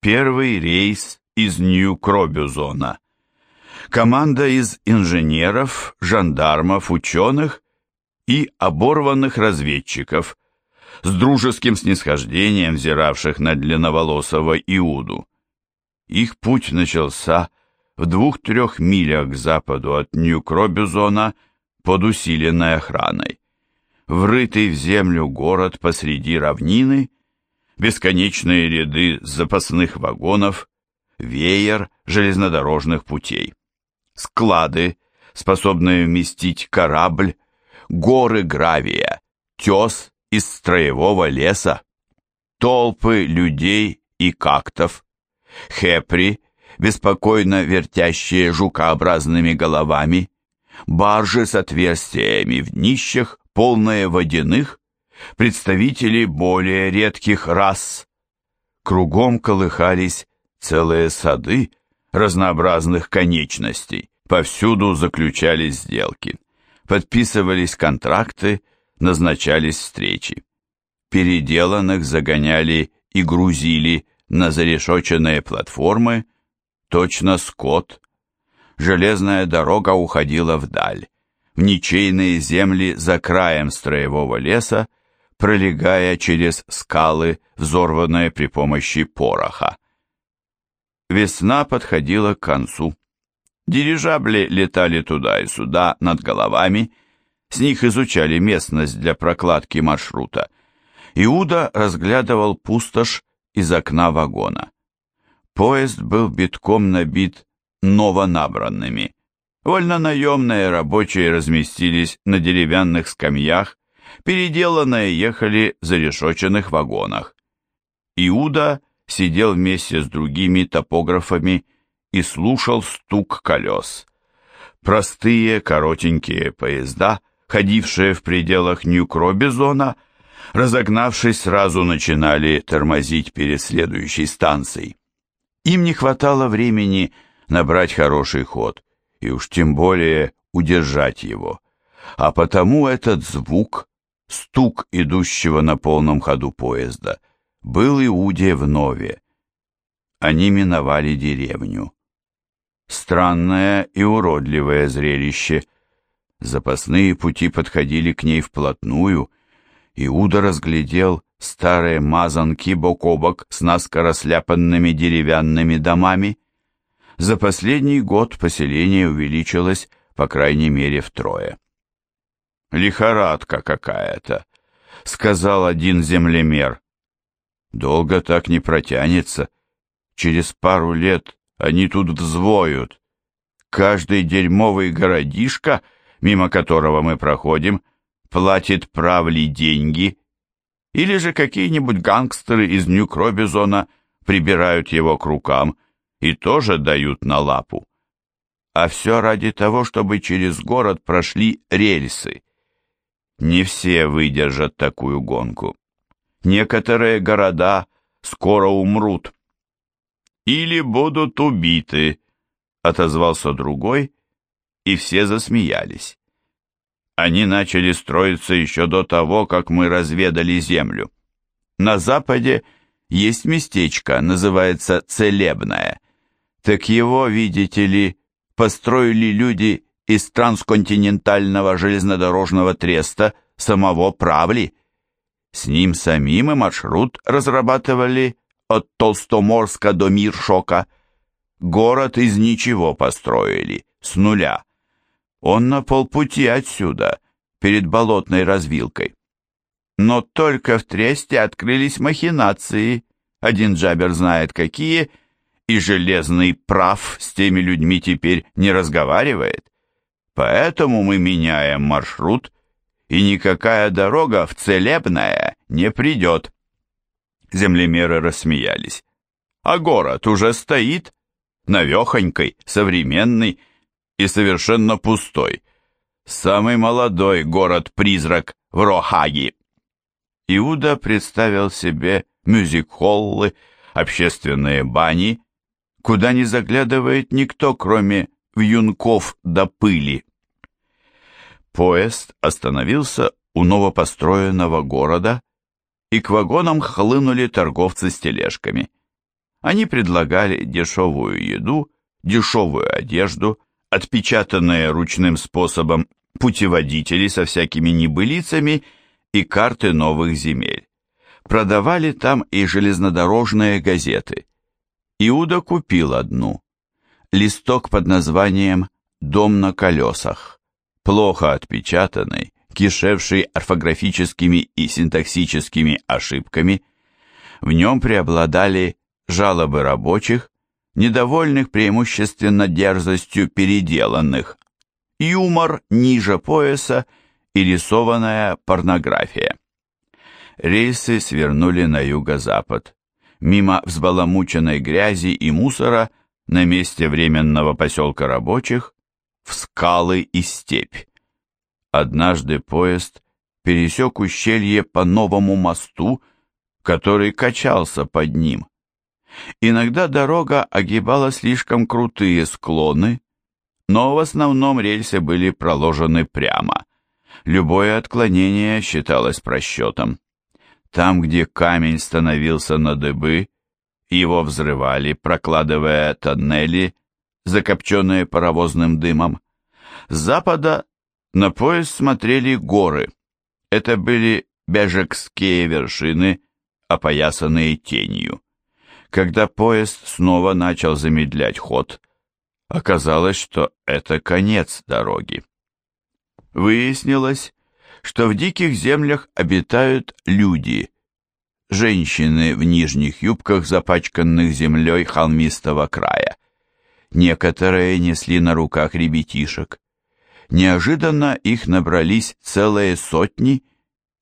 Первый рейс из Нью-Кробюзона. Команда из инженеров, жандармов, ученых и оборванных разведчиков, с дружеским снисхождением взиравших на длинноволосого Иуду. Их путь начался в двух-трех милях к западу от Нью-Кробюзона под усиленной охраной. Врытый в землю город посреди равнины, бесконечные ряды запасных вагонов, веер железнодорожных путей. Склады, способные вместить корабль, горы гравия, тес из строевого леса, толпы людей и кактов, хепри, беспокойно вертящие жукообразными головами, баржи с отверстиями в днищах, полные водяных, представители более редких рас. Кругом колыхались целые сады разнообразных конечностей, повсюду заключались сделки подписывались контракты, назначались встречи. Переделанных загоняли и грузили на зарешоченные платформы, точно скот. Железная дорога уходила вдаль, в ничейные земли за краем строевого леса, пролегая через скалы, взорванные при помощи пороха. Весна подходила к концу. Дирижабли летали туда и сюда над головами, с них изучали местность для прокладки маршрута. Иуда разглядывал пустошь из окна вагона. Поезд был битком набит новонабранными. Вольнонаемные рабочие разместились на деревянных скамьях, переделанные ехали в зарешоченных вагонах. Иуда сидел вместе с другими топографами и слушал стук колес. Простые коротенькие поезда, ходившие в пределах Нью-Кробизона, разогнавшись, сразу начинали тормозить перед следующей станцией. Им не хватало времени набрать хороший ход, и уж тем более удержать его. А потому этот звук, стук идущего на полном ходу поезда, был Иуде вновь. Они миновали деревню. Странное и уродливое зрелище. Запасные пути подходили к ней вплотную. Иуда разглядел старые мазанки бок о бок с наскоро сляпанными деревянными домами. За последний год поселение увеличилось по крайней мере втрое. «Лихорадка какая-то», — сказал один землемер. «Долго так не протянется. Через пару лет они тут взвоют. Каждый дерьмовый городишко, мимо которого мы проходим, платит правли деньги, или же какие-нибудь гангстеры из Нью-Кробизона прибирают его к рукам и тоже дают на лапу. А все ради того, чтобы через город прошли рельсы. Не все выдержат такую гонку. Некоторые города скоро умрут или будут убиты», — отозвался другой, и все засмеялись. Они начали строиться еще до того, как мы разведали землю. На западе есть местечко, называется Целебное. Так его, видите ли, построили люди из трансконтинентального железнодорожного треста самого Правли. С ним самим и маршрут разрабатывали от Толстоморска до Миршока. Город из ничего построили, с нуля. Он на полпути отсюда, перед болотной развилкой. Но только в Тресте открылись махинации, один джабер знает какие, и железный прав с теми людьми теперь не разговаривает. Поэтому мы меняем маршрут, и никакая дорога в Целебное не придет. Землемеры рассмеялись. А город уже стоит, навехонькой, современный и совершенно пустой. Самый молодой город-призрак в Рохаге. Иуда представил себе мюзик-холлы, общественные бани, куда не заглядывает никто, кроме вьюнков до пыли. Поезд остановился у новопостроенного города, и к вагонам хлынули торговцы с тележками. Они предлагали дешевую еду, дешевую одежду, отпечатанные ручным способом путеводители со всякими небылицами и карты новых земель. Продавали там и железнодорожные газеты. Иуда купил одну. Листок под названием «Дом на колесах», плохо отпечатанный, кишевший орфографическими и синтаксическими ошибками. В нем преобладали жалобы рабочих, недовольных преимущественно дерзостью переделанных, юмор ниже пояса и рисованная порнография. Рейсы свернули на юго-запад, мимо взбаламученной грязи и мусора на месте временного поселка рабочих, в скалы и степь. Однажды поезд пересек ущелье по новому мосту, который качался под ним. Иногда дорога огибала слишком крутые склоны, но в основном рельсы были проложены прямо. Любое отклонение считалось просчетом. Там, где камень становился на дыбы, его взрывали, прокладывая тоннели, закопченные паровозным дымом. С запада на поезд смотрели горы. Это были бежекские вершины, опоясанные тенью. Когда поезд снова начал замедлять ход, оказалось, что это конец дороги. Выяснилось, что в диких землях обитают люди, женщины в нижних юбках, запачканных землей холмистого края. Некоторые несли на руках ребятишек. Неожиданно их набрались целые сотни,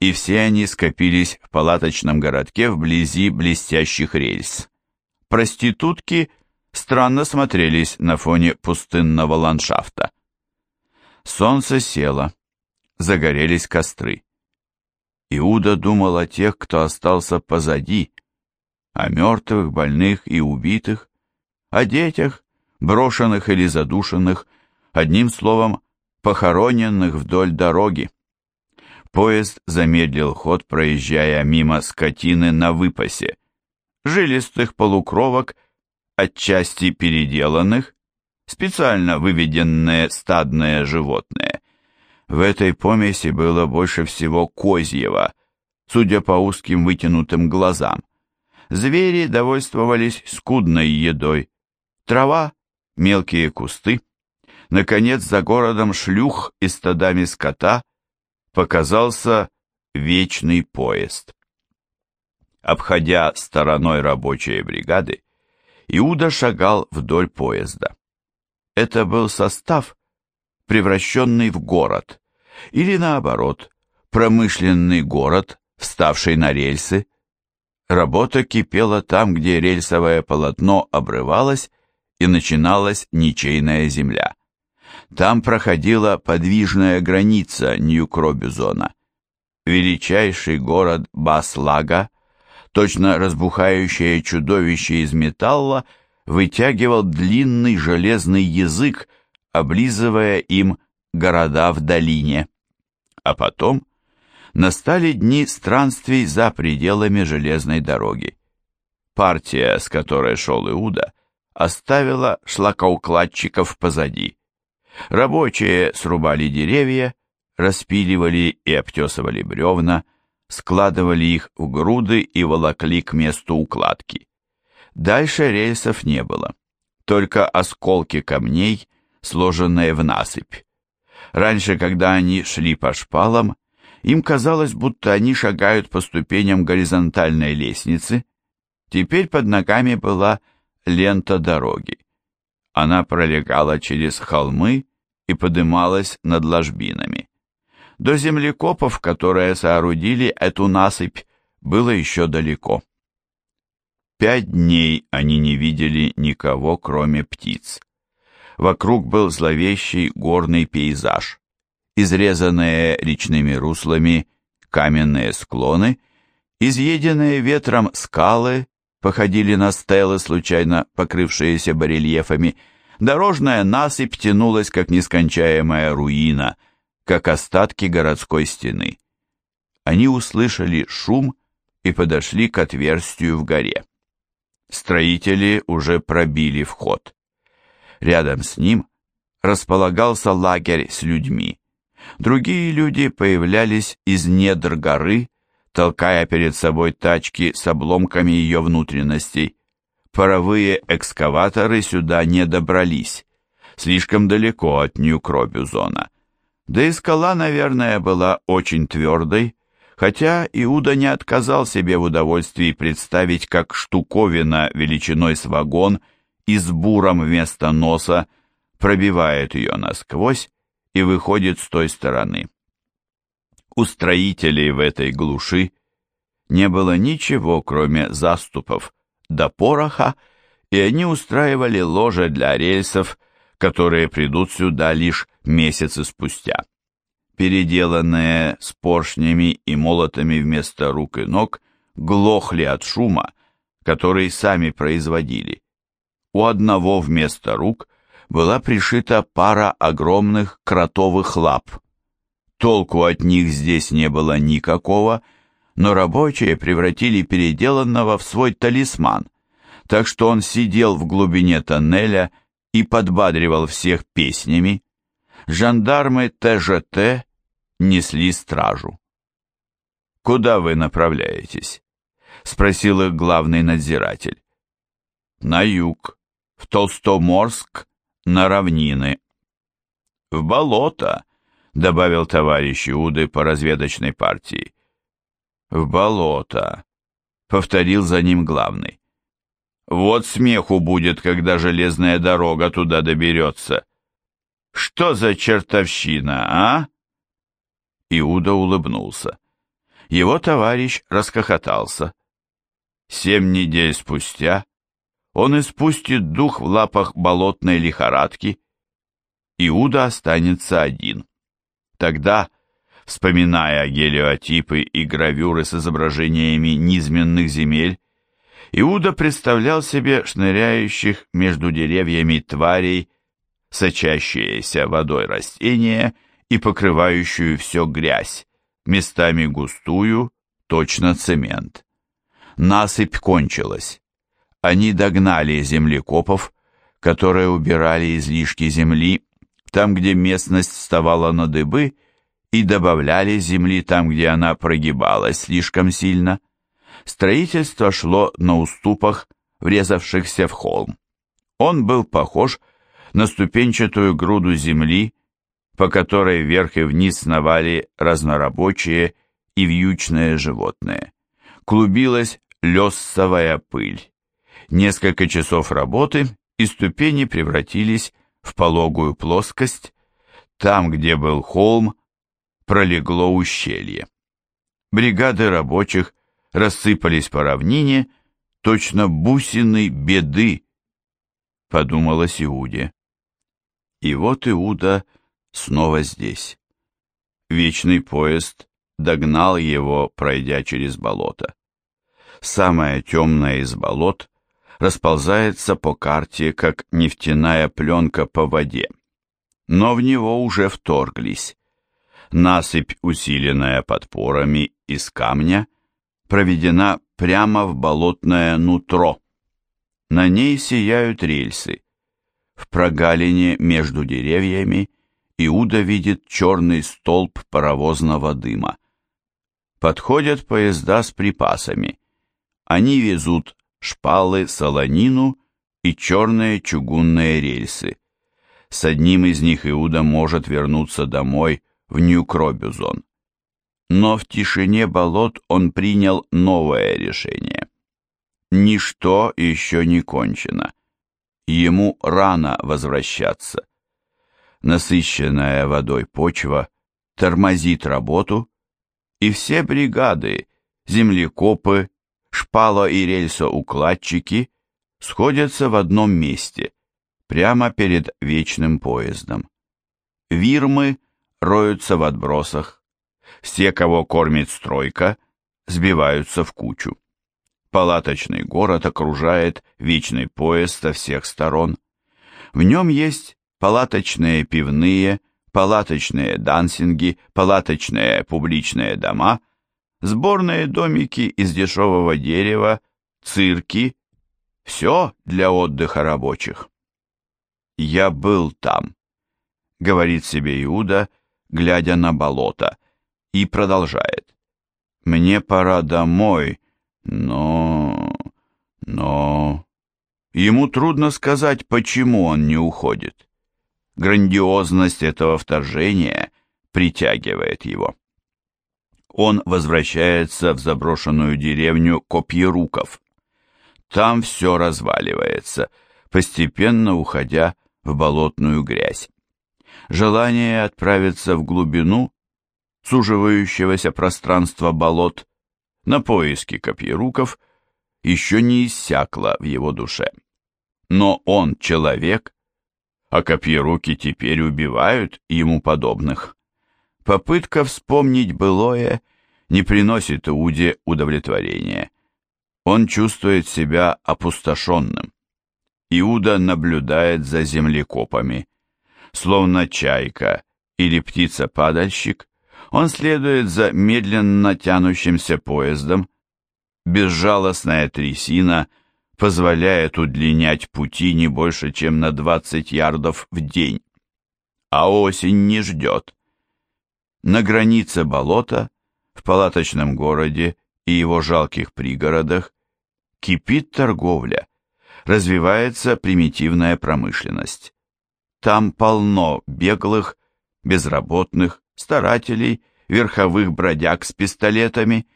и все они скопились в палаточном городке вблизи блестящих рельс. Проститутки странно смотрелись на фоне пустынного ландшафта. Солнце село, загорелись костры. Иуда думал о тех, кто остался позади, о мертвых, больных и убитых, о детях, брошенных или задушенных, одним словом, похороненных вдоль дороги. Поезд замедлил ход, проезжая мимо скотины на выпасе, жилистых полукровок, отчасти переделанных, специально выведенные стадные животные. В этой помеси было больше всего козьего, судя по узким вытянутым глазам. Звери довольствовались скудной едой. Трава, мелкие кусты. Наконец, за городом шлюх и стадами скота показался вечный поезд. Обходя стороной рабочие бригады, Иуда шагал вдоль поезда. Это был состав, превращенный в город, или наоборот, промышленный город, вставший на рельсы. Работа кипела там, где рельсовое полотно обрывалось и начиналась ничейная земля. Там проходила подвижная граница Нью-Кробюзона. Величайший город Баслага, точно разбухающее чудовище из металла, вытягивал длинный железный язык, облизывая им города в долине. А потом настали дни странствий за пределами железной дороги. Партия, с которой шел Иуда, оставила шлакоукладчиков позади. Рабочие срубали деревья, распиливали и обтесывали бревна, складывали их в груды и волокли к месту укладки. Дальше рельсов не было, только осколки камней сложенные в насыпь. Раньше, когда они шли по шпалам, им казалось, будто они шагают по ступеням горизонтальной лестницы. Теперь под ногами была лента дороги. Она пролегала через холмы и подымалась над ложбинами. До землекопов, которые соорудили эту насыпь, было еще далеко. Пять дней они не видели никого, кроме птиц. Вокруг был зловещий горный пейзаж. Изрезанные речными руслами каменные склоны, изъеденные ветром скалы походили на стелы, случайно покрывшиеся барельефами. Дорожная насыпь тянулась, как нескончаемая руина, как остатки городской стены. Они услышали шум и подошли к отверстию в горе. Строители уже пробили вход. Рядом с ним располагался лагерь с людьми. Другие люди появлялись из недр горы, толкая перед собой тачки с обломками ее внутренностей. Паровые экскаваторы сюда не добрались, слишком далеко от Нью-Кробюзона. Да и скала, наверное, была очень твердой, хотя Иуда не отказал себе в удовольствии представить, как штуковина величиной с вагон и с буром вместо носа пробивает ее насквозь и выходит с той стороны. У строителей в этой глуши не было ничего, кроме заступов до пороха, и они устраивали ложе для рельсов, которые придут сюда лишь месяцы спустя. Переделанные с поршнями и молотами вместо рук и ног глохли от шума, который сами производили. У одного вместо рук была пришита пара огромных кротовых лап. Толку от них здесь не было никакого, но рабочие превратили переделанного в свой талисман, так что он сидел в глубине тоннеля и подбадривал всех песнями. Жандармы ТЖТ несли стражу. «Куда вы направляетесь?» — спросил их главный надзиратель. «На юг, в Толстоморск, на равнины». «В болото», — добавил товарищ Иуды по разведочной партии. «В болото», — повторил за ним главный. «Вот смеху будет, когда железная дорога туда доберется. Что за чертовщина, а?» Иуда улыбнулся. Его товарищ расхохотался. Семь недель спустя он испустит дух в лапах болотной лихорадки. Иуда останется один. Тогда Вспоминая гелиотипы и гравюры с изображениями низменных земель, Иуда представлял себе шныряющих между деревьями тварей, сочащиеся водой растения и покрывающую все грязь, местами густую, точно цемент. Насыпь кончилась. Они догнали землекопов, которые убирали излишки земли, там, где местность вставала на дыбы, и добавляли земли там, где она прогибалась слишком сильно. Строительство шло на уступах, врезавшихся в холм. Он был похож на ступенчатую груду земли, по которой вверх и вниз сновали разнорабочие и вьючные животные. Клубилась лесовая пыль. Несколько часов работы, и ступени превратились в пологую плоскость. Там, где был холм, пролегло ущелье. Бригады рабочих рассыпались по равнине, точно бусины беды, подумалось Иуде. И вот Иуда снова здесь. Вечный поезд догнал его, пройдя через болото. Самое темное из болот расползается по карте, как нефтяная пленка по воде. Но в него уже вторглись насыпь, усиленная подпорами из камня, проведена прямо в болотное нутро. На ней сияют рельсы. В прогалине между деревьями Иуда видит черный столб паровозного дыма. Подходят поезда с припасами. Они везут шпалы, солонину и черные чугунные рельсы. С одним из них Иуда может вернуться домой в Нью-Кробюзон. Но в тишине болот он принял новое решение. Ничто еще не кончено. Ему рано возвращаться. Насыщенная водой почва тормозит работу, и все бригады, землекопы, шпало- и рельсоукладчики сходятся в одном месте, прямо перед вечным поездом. Вирмы роются в отбросах. Все, кого кормит стройка, сбиваются в кучу. Палаточный город окружает вечный поезд со всех сторон. В нем есть палаточные пивные, палаточные дансинги, палаточные публичные дома, сборные домики из дешевого дерева, цирки, Все для отдыха рабочих. «Я был там», — говорит себе Иуда, глядя на болото, и продолжает. «Мне пора домой, но... но...» Ему трудно сказать, почему он не уходит. Грандиозность этого вторжения притягивает его. Он возвращается в заброшенную деревню Копьеруков. Там все разваливается, постепенно уходя в болотную грязь. Желание отправиться в глубину суживающегося пространства болот на поиски копьеруков еще не иссякло в его душе. Но он человек, а копьеруки теперь убивают ему подобных. Попытка вспомнить былое не приносит Иуде удовлетворения. Он чувствует себя опустошенным. Иуда наблюдает за землекопами. Словно чайка или птица-падальщик, он следует за медленно тянущимся поездом. Безжалостная трясина позволяет удлинять пути не больше, чем на 20 ярдов в день. А осень не ждет. На границе болота, в палаточном городе и его жалких пригородах кипит торговля, развивается примитивная промышленность. Там полно беглых, безработных, старателей, верховых бродяг с пистолетами,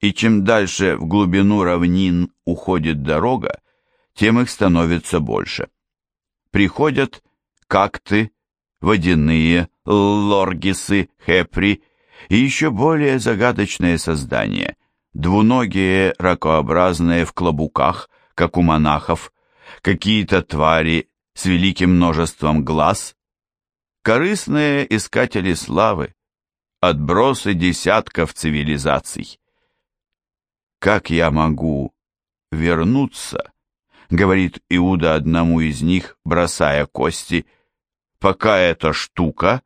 и чем дальше в глубину равнин уходит дорога, тем их становится больше. Приходят какты, водяные, лоргисы, хепри и еще более загадочные создания, двуногие ракообразные в клобуках, как у монахов, какие-то твари с великим множеством глаз, корыстные искатели славы, отбросы десятков цивилизаций. «Как я могу вернуться?» — говорит Иуда одному из них, бросая кости, «пока эта штука,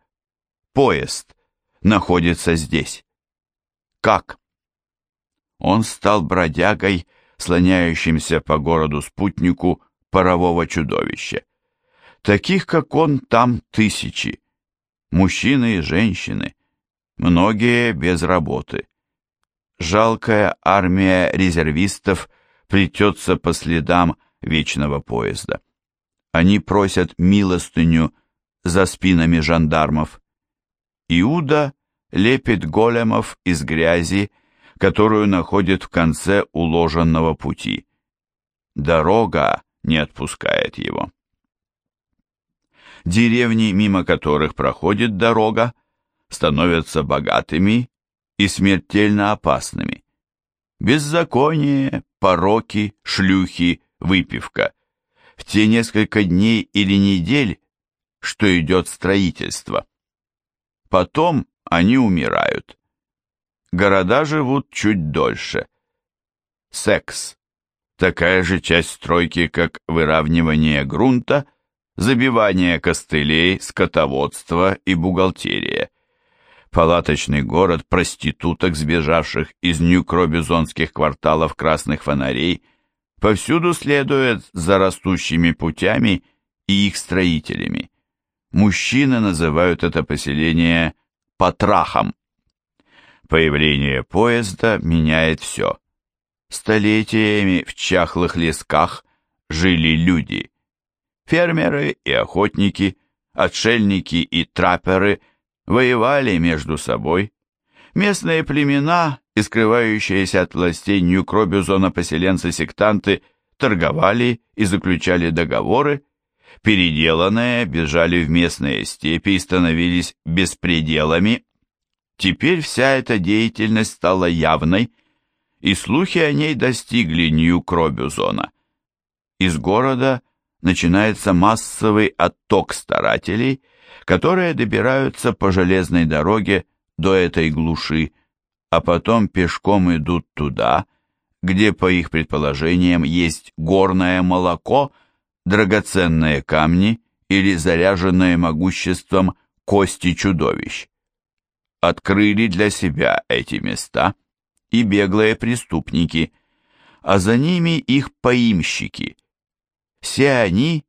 поезд, находится здесь». «Как?» Он стал бродягой, слоняющимся по городу спутнику парового чудовища. Таких, как он, там тысячи. Мужчины и женщины, многие без работы. Жалкая армия резервистов плетется по следам вечного поезда. Они просят милостыню за спинами жандармов. Иуда лепит големов из грязи, которую находит в конце уложенного пути. Дорога не отпускает его. Деревни, мимо которых проходит дорога, становятся богатыми и смертельно опасными. Беззаконие, пороки, шлюхи, выпивка. В те несколько дней или недель, что идет строительство. Потом они умирают. Города живут чуть дольше. Секс. Такая же часть стройки, как выравнивание грунта, забивание костылей, скотоводство и бухгалтерия. Палаточный город проституток, сбежавших из нью-кробизонских кварталов красных фонарей, повсюду следует за растущими путями и их строителями. Мужчины называют это поселение «потрахом». Появление поезда меняет все. Столетиями в чахлых лесках жили люди. Фермеры и охотники, отшельники и трапперы воевали между собой. Местные племена и скрывающиеся от властей Нью-Кробюзона поселенцы-сектанты торговали и заключали договоры, переделанные бежали в местные степи и становились беспределами Теперь вся эта деятельность стала явной, и слухи о ней достигли Нью-Кробюзона. Из города начинается массовый отток старателей, которые добираются по железной дороге до этой глуши, а потом пешком идут туда, где, по их предположениям, есть горное молоко, драгоценные камни или заряженные могуществом кости чудовищ открыли для себя эти места и беглые преступники, а за ними их поимщики, все они,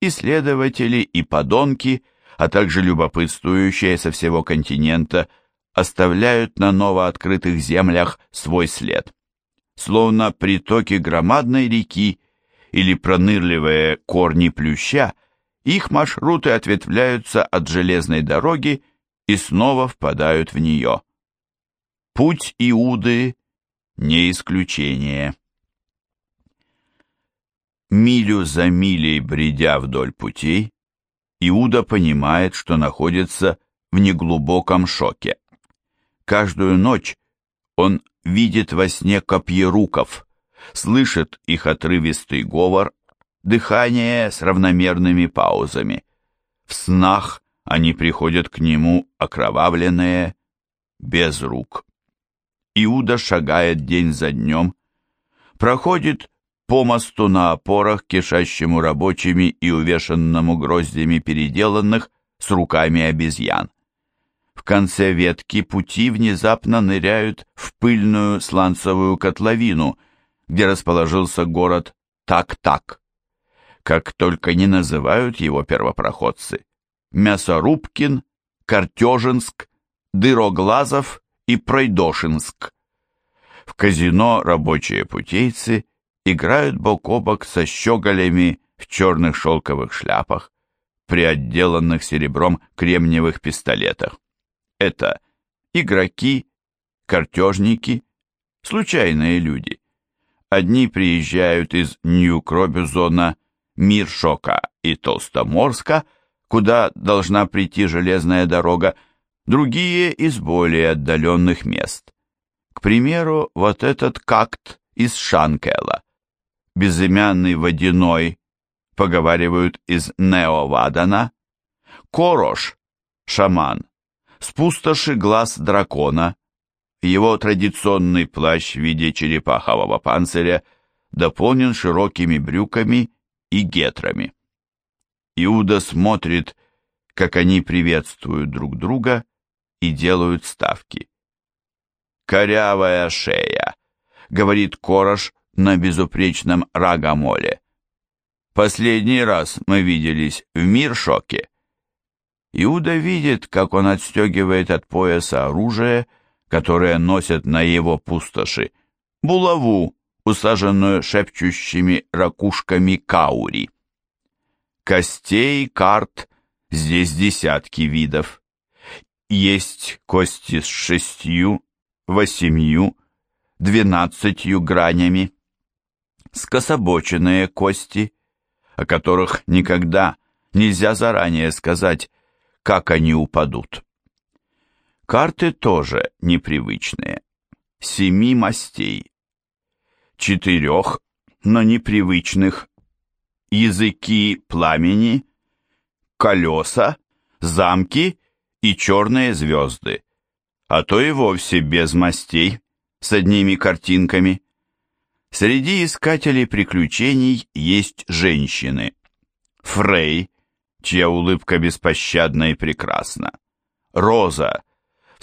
исследователи и подонки, а также любопытствующие со всего континента, оставляют на новооткрытых землях свой след. Словно притоки громадной реки или пронырливые корни плюща, их маршруты ответвляются от железной дороги и снова впадают в нее. Путь Иуды не исключение. Милю за милей бредя вдоль путей, Иуда понимает, что находится в неглубоком шоке. Каждую ночь он видит во сне копьеруков, слышит их отрывистый говор, дыхание с равномерными паузами. В снах они приходят к нему окровавленные, без рук. Иуда шагает день за днем, проходит по мосту на опорах, кишащему рабочими и увешанному гроздями переделанных с руками обезьян. В конце ветки пути внезапно ныряют в пыльную сланцевую котловину, где расположился город Так-Так. Как только не называют его первопроходцы. Мясорубкин, Картежинск, Дыроглазов и Пройдошинск. В казино рабочие путейцы играют бок о бок со щеголями в черных шелковых шляпах, при отделанных серебром кремниевых пистолетах. Это игроки, картежники, случайные люди. Одни приезжают из Нью-Кробюзона, Миршока и Толстоморска, куда должна прийти железная дорога, другие из более отдаленных мест. К примеру, вот этот какт из Шанкела, безымянный водяной, поговаривают из Неовадана, Корош, шаман, с пустоши глаз дракона, его традиционный плащ в виде черепахового панциря дополнен широкими брюками и гетрами. Иуда смотрит, как они приветствуют друг друга и делают ставки. «Корявая шея», — говорит Корош на безупречном рагамоле. «Последний раз мы виделись в Миршоке». Иуда видит, как он отстегивает от пояса оружие, которое носят на его пустоши, булаву, усаженную шепчущими ракушками каури. Костей, карт, здесь десятки видов. Есть кости с шестью, восемью, двенадцатью гранями. Скособоченные кости, о которых никогда нельзя заранее сказать, как они упадут. Карты тоже непривычные. Семи мастей. Четырех, но непривычных. Языки пламени, колеса, замки и черные звезды. А то и вовсе без мастей, с одними картинками. Среди искателей приключений есть женщины. Фрей, чья улыбка беспощадна и прекрасна. Роза,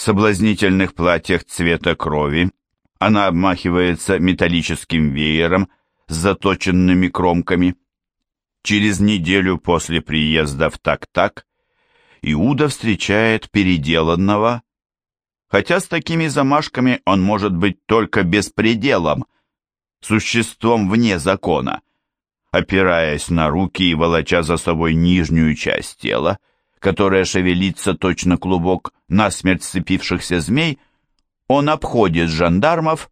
соблазнительных платьях цвета крови, она обмахивается металлическим веером с заточенными кромками. Через неделю после приезда в Так-Так Иуда встречает переделанного, хотя с такими замашками он может быть только беспределом, существом вне закона опираясь на руки и волоча за собой нижнюю часть тела, которая шевелится точно клубок насмерть сцепившихся змей, он обходит жандармов,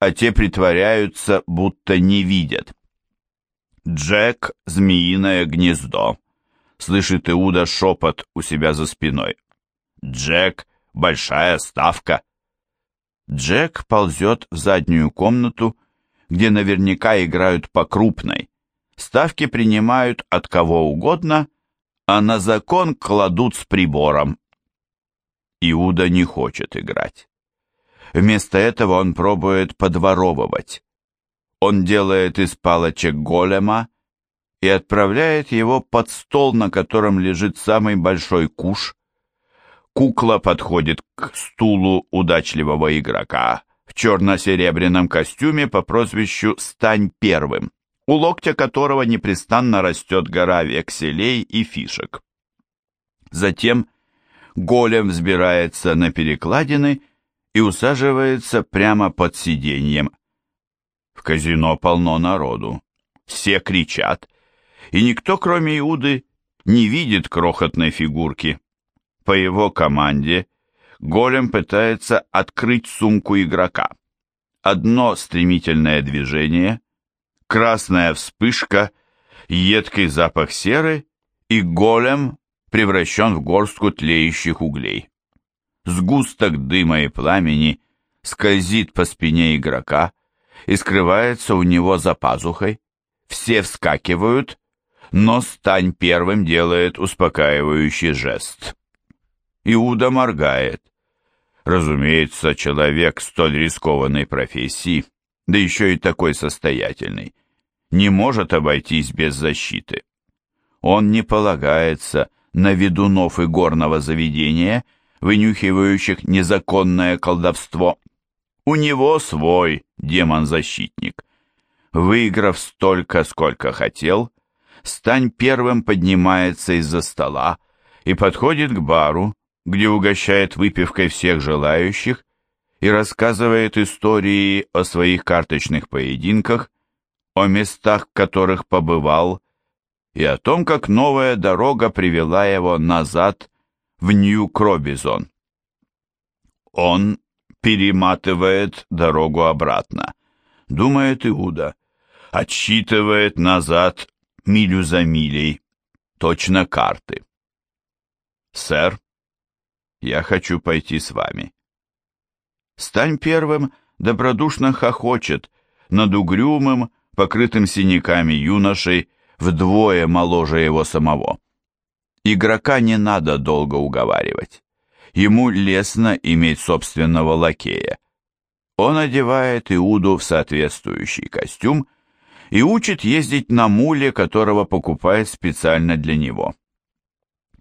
а те притворяются, будто не видят. «Джек — змеиное гнездо», — слышит Иуда шепот у себя за спиной. «Джек — большая ставка». Джек ползет в заднюю комнату, где наверняка играют по крупной, Ставки принимают от кого угодно, а на закон кладут с прибором. Иуда не хочет играть. Вместо этого он пробует подворовывать. Он делает из палочек голема и отправляет его под стол, на котором лежит самый большой куш. Кукла подходит к стулу удачливого игрока в черно-серебряном костюме по прозвищу «Стань первым». У локтя которого непрестанно растет гора векселей и фишек. Затем голем взбирается на перекладины и усаживается прямо под сиденьем. В казино полно народу. Все кричат, и никто, кроме Иуды, не видит крохотной фигурки. По его команде голем пытается открыть сумку игрока. Одно стремительное движение, красная вспышка, едкий запах серы, и голем превращен в горстку тлеющих углей. Сгусток дыма и пламени скользит по спине игрока и скрывается у него за пазухой. Все вскакивают, но Стань первым делает успокаивающий жест. Иуда моргает. Разумеется, человек столь рискованной профессии, да еще и такой состоятельный, не может обойтись без защиты. Он не полагается на ведунов и горного заведения, вынюхивающих незаконное колдовство. У него свой демон-защитник. Выиграв столько, сколько хотел, Стань первым поднимается из-за стола и подходит к бару, где угощает выпивкой всех желающих и рассказывает истории о своих карточных поединках, о местах, в которых побывал, и о том, как новая дорога привела его назад в Нью-Кробизон. Он перематывает дорогу обратно, думает Иуда, отсчитывает назад милю за милей, точно карты. «Сэр, я хочу пойти с вами». Стань первым, добродушно хохочет над угрюмым, покрытым синяками юношей, вдвое моложе его самого. Игрока не надо долго уговаривать. Ему лестно иметь собственного лакея. Он одевает Иуду в соответствующий костюм и учит ездить на муле, которого покупает специально для него.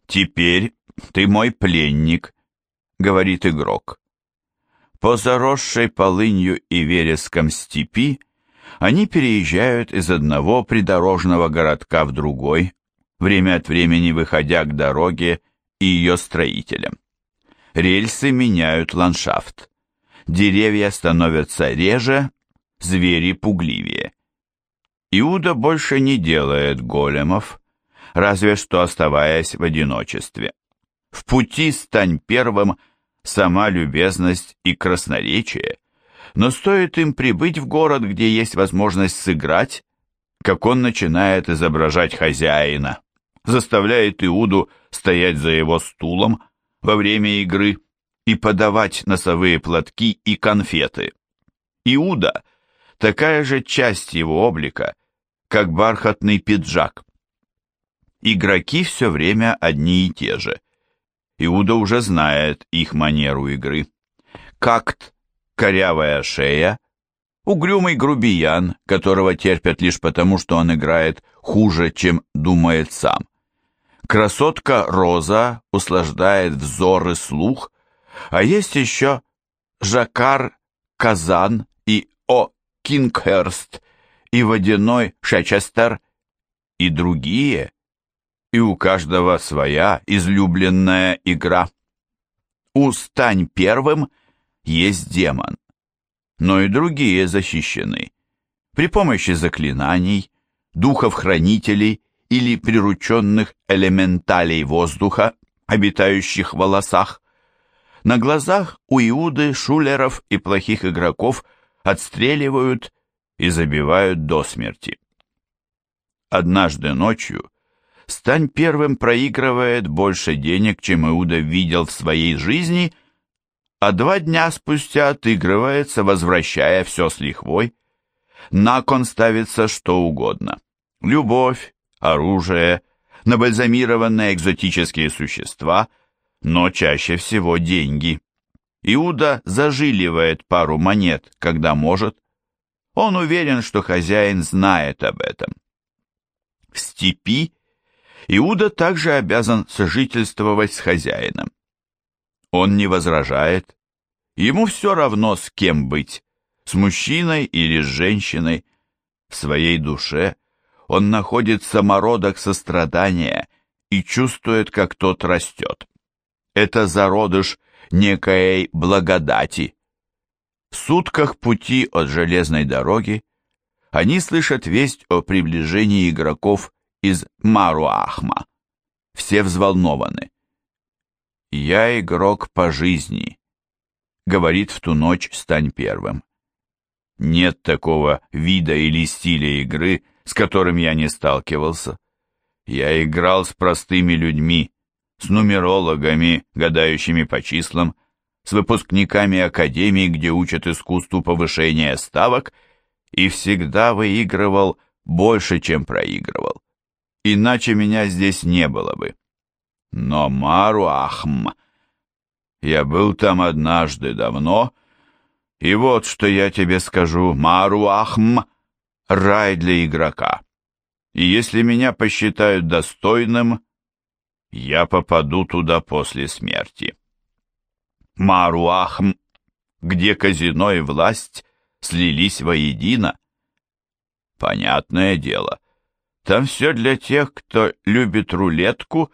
«Теперь ты мой пленник», — говорит игрок. По заросшей полынью и вереском степи они переезжают из одного придорожного городка в другой, время от времени выходя к дороге и ее строителям. Рельсы меняют ландшафт. Деревья становятся реже, звери пугливее. Иуда больше не делает големов, разве что оставаясь в одиночестве. В пути стань первым сама любезность и красноречие, но стоит им прибыть в город, где есть возможность сыграть, как он начинает изображать хозяина, заставляет Иуду стоять за его стулом во время игры и подавать носовые платки и конфеты. Иуда – такая же часть его облика, как бархатный пиджак. Игроки все время одни и те же. Иуда уже знает их манеру игры. Какт корявая шея, угрюмый грубиян, которого терпят лишь потому, что он играет хуже, чем думает сам. Красотка Роза услаждает взор и слух, а есть еще Жакар Казан и О Кингхерст и Водяной Шечестер и другие, и у каждого своя излюбленная игра. Устань первым — есть демон. Но и другие защищены. При помощи заклинаний, духов-хранителей или прирученных элементалей воздуха, обитающих в волосах. На глазах у Иуды, шулеров и плохих игроков отстреливают и забивают до смерти. Однажды ночью Стань первым проигрывает больше денег, чем Иуда видел в своей жизни – а два дня спустя отыгрывается, возвращая все с лихвой. На кон ставится что угодно. Любовь, оружие, набальзамированные экзотические существа, но чаще всего деньги. Иуда зажиливает пару монет, когда может. Он уверен, что хозяин знает об этом. В степи Иуда также обязан сожительствовать с хозяином. Он не возражает. Ему все равно, с кем быть, с мужчиной или с женщиной. В своей душе он находит самородок сострадания и чувствует, как тот растет. Это зародыш некой благодати. В сутках пути от железной дороги они слышат весть о приближении игроков из Маруахма. Все взволнованы. «Я игрок по жизни», — говорит в ту ночь «Стань первым». Нет такого вида или стиля игры, с которым я не сталкивался. Я играл с простыми людьми, с нумерологами, гадающими по числам, с выпускниками академии, где учат искусству повышения ставок, и всегда выигрывал больше, чем проигрывал. Иначе меня здесь не было бы. Но Маруахм... Я был там однажды давно, и вот что я тебе скажу, Маруахм — рай для игрока. И если меня посчитают достойным, я попаду туда после смерти. Маруахм, где казино и власть слились воедино. Понятное дело, там все для тех, кто любит рулетку,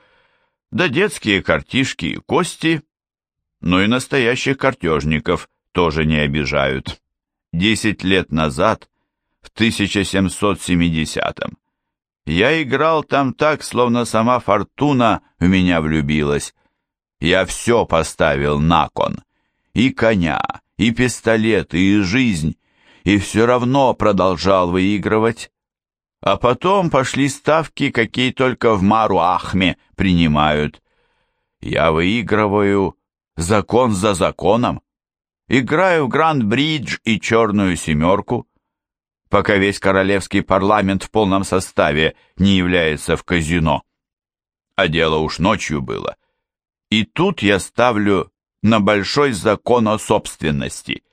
да детские картишки и кости, но и настоящих картежников тоже не обижают. Десять лет назад, в 1770-м, я играл там так, словно сама фортуна в меня влюбилась. Я все поставил на кон. И коня, и пистолет, и жизнь. И все равно продолжал выигрывать. А потом пошли ставки, какие только в Мару-Ахме принимают. Я выигрываю закон за законом. Играю в Гранд-Бридж и Черную Семерку пока весь королевский парламент в полном составе не является в казино. А дело уж ночью было. И тут я ставлю на большой закон о собственности.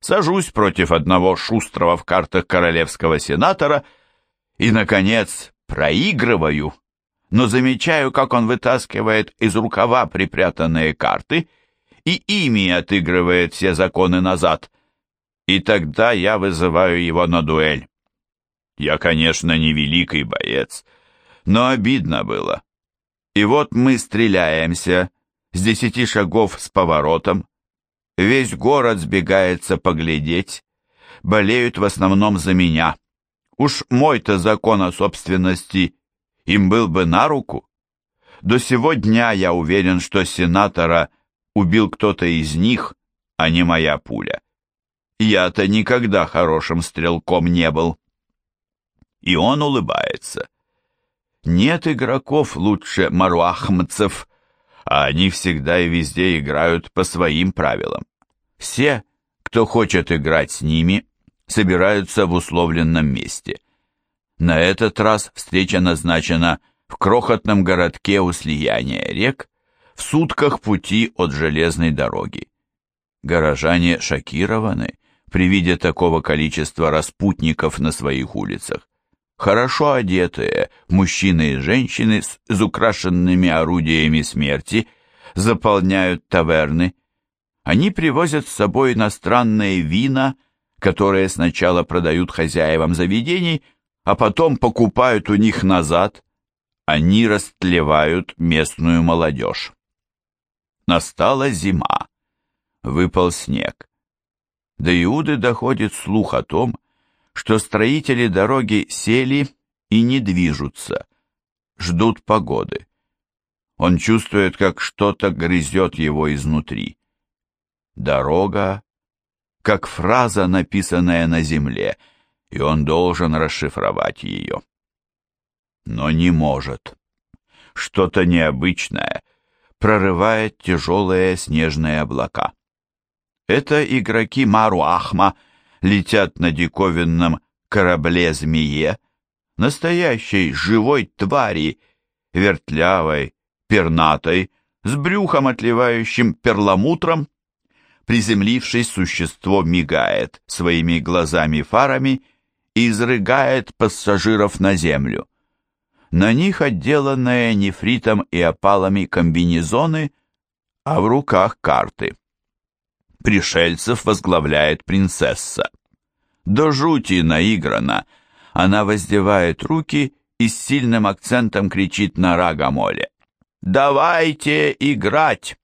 Сажусь против одного шустрого в картах королевского сенатора и, наконец, проигрываю, но замечаю, как он вытаскивает из рукава припрятанные карты и ими отыгрывает все законы назад – и тогда я вызываю его на дуэль. Я, конечно, не великий боец, но обидно было. И вот мы стреляемся с десяти шагов с поворотом. Весь город сбегается поглядеть. Болеют в основном за меня. Уж мой-то закон о собственности им был бы на руку. До сего дня я уверен, что сенатора убил кто-то из них, а не моя пуля. Я-то никогда хорошим стрелком не был. И он улыбается. Нет игроков лучше маруахмцев, а они всегда и везде играют по своим правилам. Все, кто хочет играть с ними, собираются в условленном месте. На этот раз встреча назначена в крохотном городке у слияния рек, в сутках пути от железной дороги. Горожане шокированы при виде такого количества распутников на своих улицах. Хорошо одетые мужчины и женщины с изукрашенными орудиями смерти заполняют таверны. Они привозят с собой иностранные вина, которые сначала продают хозяевам заведений, а потом покупают у них назад. Они растлевают местную молодежь. Настала зима. Выпал снег до Иуды доходит слух о том, что строители дороги сели и не движутся, ждут погоды. Он чувствует, как что-то грызет его изнутри. Дорога, как фраза, написанная на земле, и он должен расшифровать ее. Но не может. Что-то необычное прорывает тяжелые снежные облака. Это игроки Маруахма летят на диковинном корабле-змее, настоящей живой твари, вертлявой, пернатой, с брюхом, отливающим перламутром. Приземлившись, существо мигает своими глазами-фарами и изрыгает пассажиров на землю. На них отделанные нефритом и опалами комбинезоны, а в руках карты пришельцев возглавляет принцесса. До жути наиграна, Она воздевает руки и с сильным акцентом кричит на Рагамоле. «Давайте играть!»